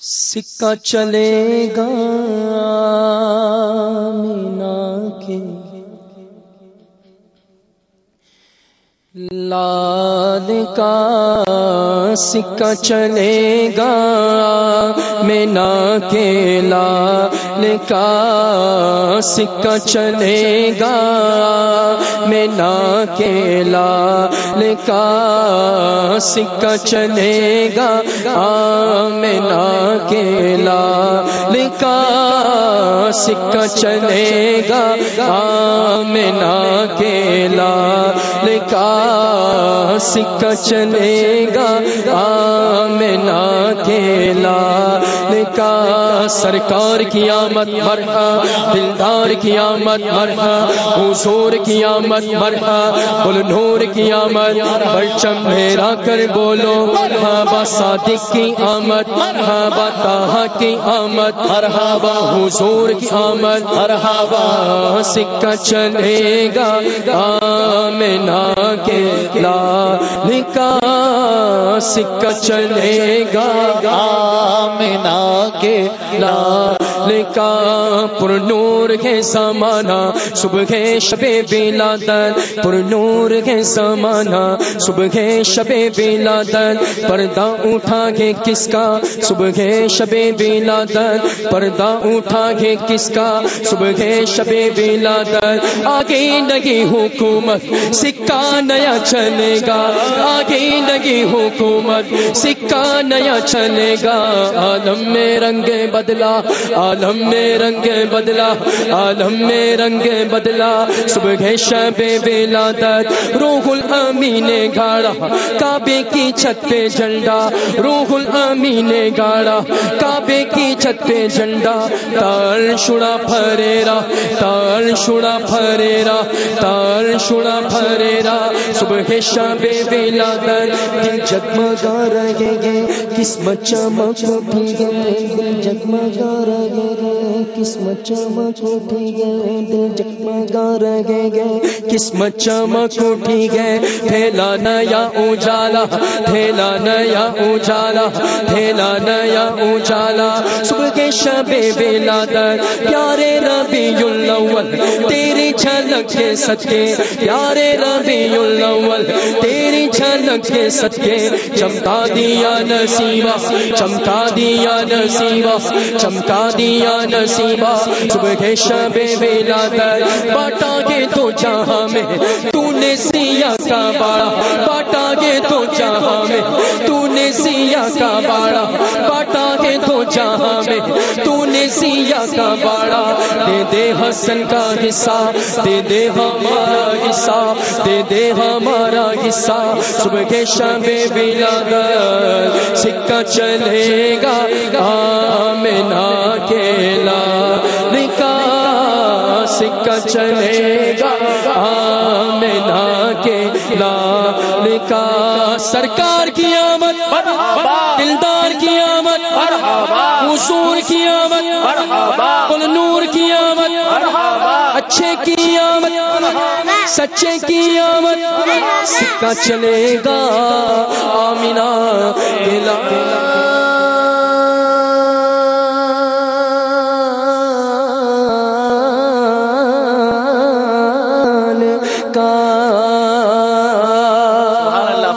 سکہ چلے گا مینا کے۔ لال کا سکہ چلے گا مینا کے۔ لال کا سکہ چلے گا مینا کے لال کا سکہ چلے گا۔ مینا کے لال کا سکہ چلے گا۔ مینا کے لال کا سکہ چلے گا۔ آمنا کے لال کا سرکار کی آمد، مرحا، دلدار کی آمد، مرحا، حضور کی آمد، مرحا بل نور کی آمد، پرچم میرا کر بولو، مرحبا صادق کی آمد، مرحبا تاہا کی آمد، مرحبا حضور کی آمد، مرحبا سکہ چلے گا آمنا کے لال کا سکہ چلے گا آمنا کے لال کا پر نور کے سامانا صبح شب بلادن پر نور کے سامانا صبح شب بلادن پردہ اٹھا کے کس کا؟ صبح شب بلادن پردہ اٹھا کے کس کا؟ صبح شب بلادن آگے لگی حکومت، سکہ نیا چلے گا۔ آگے لگی حکومت، سکہ نیا چلے گا۔ عالم میں رنگ بدلا عالم میں رنگ بدلا عالم میں رنگ بدلا۔ صبح شب بلادت روح الامین گاڑا۔ کعبے کی چھت پہ جھنڈا، روح الامین گاڑا۔ کعبے کی چھت پہ جھنڈا، تار شڑا پھریرا، تار شڑا پھریرا، تار شڑا پھریرا۔ صبح شب بلادت دل جگمگا رہے گے۔ قسمت چمک اٹھی گئے جگمگا رہے قسمت چمک اٹھی گئے، دل جگمگا گے۔ قسمت چمک اٹھی گئے پھیلا نیا اجالا پھیلا نیا اجالا پھیلا نیا اجالا صبح کے شب بلادت پیارے ربی اللہ تیری جھلک کے صدقے۔ پیارے ربی الاول تیری جھلک کے صدقے۔ چمکا دیا نصیبہ، چمکا دیا نصیبہ، چمکا دیا نصیبہ۔ صبح کے شب بلادت باٹا گے تو جہاں میں۔ تو نے سیا کا باڑا، باٹا گے تو جہاں میں۔ تو نے سیا کا باڑا، باٹا جہاں میں تو نے سیا کا باڑا۔ دے دے حسن کا حصہ۔ دے دے ہمارا حصہ۔ دے دے ہمارا حصہ۔ صبح کے شام شب بلادت سکہ چلے گا۔ آمنا کے لا سکہ چلے گا۔ آمنا کے لال کا سرکار کی آمد۔ دلدار حضور کی آمد کل نور کی آمد اچھے کی آمد سچے کی آمد سکہ چلے گا آمینہ دلا کا